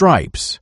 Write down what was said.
stripes.